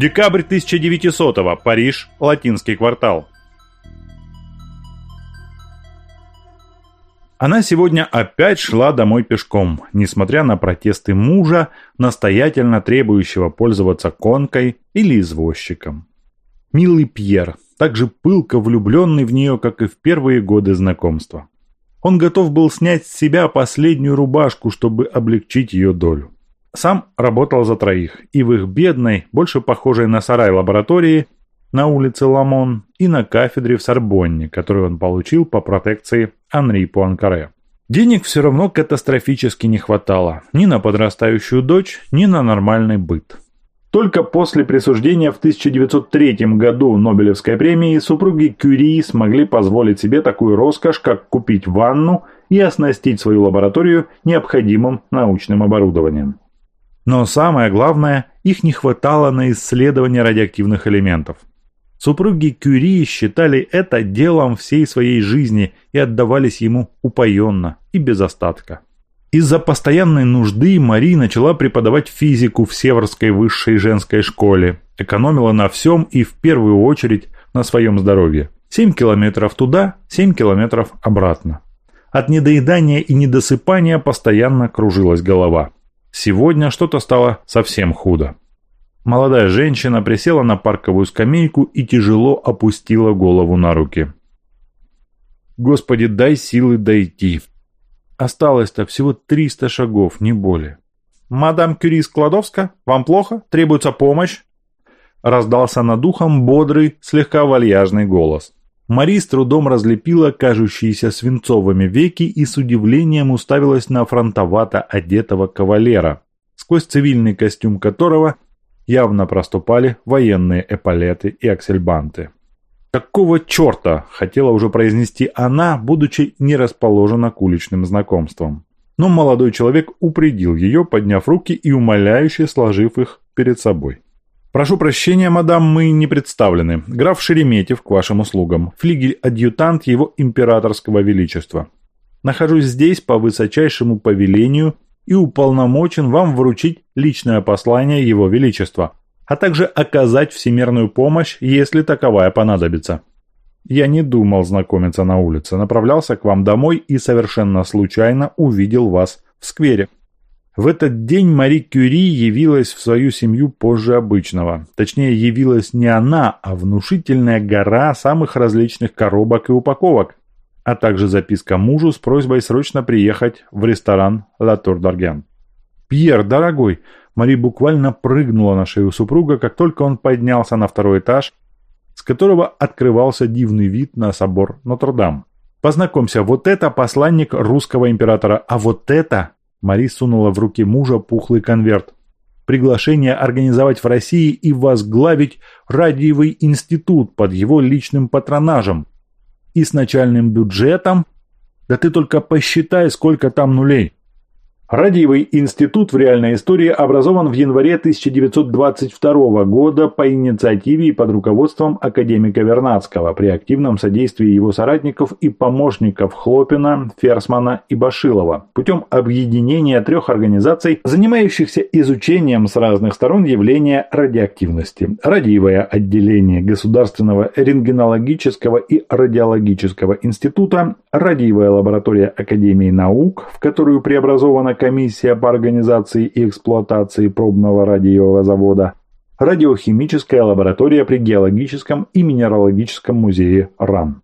Декабрь 1900-го. Париж. Латинский квартал. Она сегодня опять шла домой пешком, несмотря на протесты мужа, настоятельно требующего пользоваться конкой или извозчиком. Милый Пьер, так же пылко влюбленный в нее, как и в первые годы знакомства. Он готов был снять с себя последнюю рубашку, чтобы облегчить ее долю. Сам работал за троих, и в их бедной, больше похожей на сарай лаборатории, на улице Ламон и на кафедре в Сорбонне, которую он получил по протекции Анри Пуанкаре. Денег все равно катастрофически не хватало ни на подрастающую дочь, ни на нормальный быт. Только после присуждения в 1903 году Нобелевской премии супруги Кюри смогли позволить себе такую роскошь, как купить ванну и оснастить свою лабораторию необходимым научным оборудованием. Но самое главное, их не хватало на исследование радиоактивных элементов. Супруги Кюри считали это делом всей своей жизни и отдавались ему упоенно и без остатка. Из-за постоянной нужды Мари начала преподавать физику в Северской высшей женской школе, экономила на всем и в первую очередь на своем здоровье. 7 километров туда, 7 километров обратно. От недоедания и недосыпания постоянно кружилась голова. Сегодня что-то стало совсем худо. Молодая женщина присела на парковую скамейку и тяжело опустила голову на руки. «Господи, дай силы дойти. Осталось-то всего 300 шагов, не более». «Мадам Кюри Складовска, вам плохо? Требуется помощь?» Раздался над ухом бодрый, слегка вальяжный голос. Мари с трудом разлепила кажущиеся свинцовыми веки и с удивлением уставилась на фронтовато одетого кавалера, сквозь цивильный костюм которого явно проступали военные эполеты и аксельбанты. «Какого черта?» – хотела уже произнести она, будучи не расположена к уличным знакомствам. Но молодой человек упредил ее, подняв руки и умоляюще сложив их перед собой. «Прошу прощения, мадам, мы не представлены. Граф Шереметьев к вашим услугам. Флигель-адъютант его императорского величества. Нахожусь здесь по высочайшему повелению и уполномочен вам вручить личное послание Его Величества, а также оказать всемирную помощь, если таковая понадобится. Я не думал знакомиться на улице, направлялся к вам домой и совершенно случайно увидел вас в сквере. В этот день Мари Кюри явилась в свою семью позже обычного. Точнее, явилась не она, а внушительная гора самых различных коробок и упаковок, а также записка мужу с просьбой срочно приехать в ресторан «Ла Тур Дарген». «Пьер, дорогой!» Мари буквально прыгнула на шею супруга, как только он поднялся на второй этаж, с которого открывался дивный вид на собор Нотр-Дам. «Познакомься, вот это посланник русского императора, а вот это...» Мари сунула в руки мужа пухлый конверт. «Приглашение организовать в России и возглавить радиевый институт под его личным патронажем и с начальным бюджетом. Да ты только посчитай, сколько там нулей. Радиевый институт в реальной истории образован в январе 1922 года по инициативе и под руководством академика Вернадского при активном содействии его соратников и помощников Хлопина, Ферсмана и Башилова путем объединения трех организаций, занимающихся изучением с разных сторон явления радиоактивности. Радиевое отделение Государственного рентгенологического и радиологического института, радиевая лаборатория Академии наук, в которую преобразована комиссия по организации и эксплуатации пробного радиового завода, радиохимическая лаборатория при геологическом и минералогическом музее РАН.